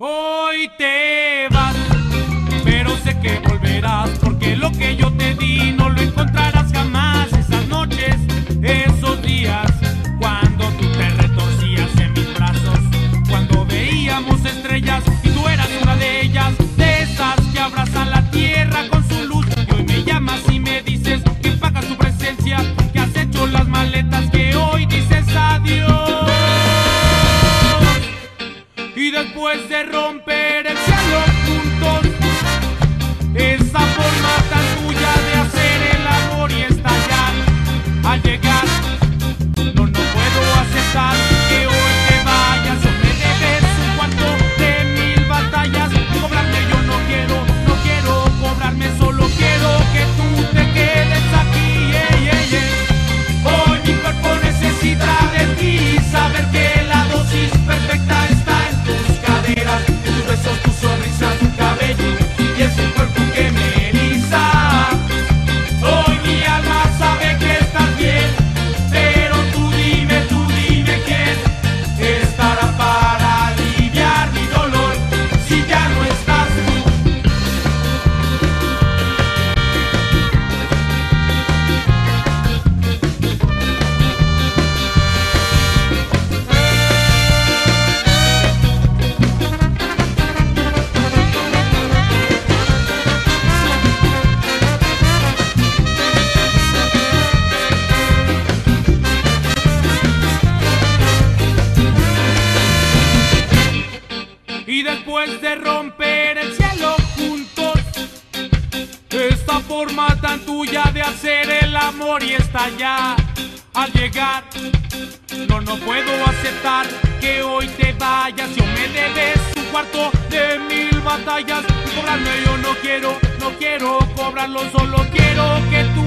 Hoy te vas, pero sé que volverás, porque lo que yo te di no lo encontrarás jamás. Esas noches, esos días, cuando tú te retorcías en mis brazos, cuando veíamos estrellas después de después de romper el cielo juntos, esta forma tan tuya de hacer el amor y estallar al llegar. No, no puedo aceptar que hoy te vayas y o me debes un cuarto de mil batallas. Cobrarme yo no quiero, no quiero cobrarlo, solo quiero que tú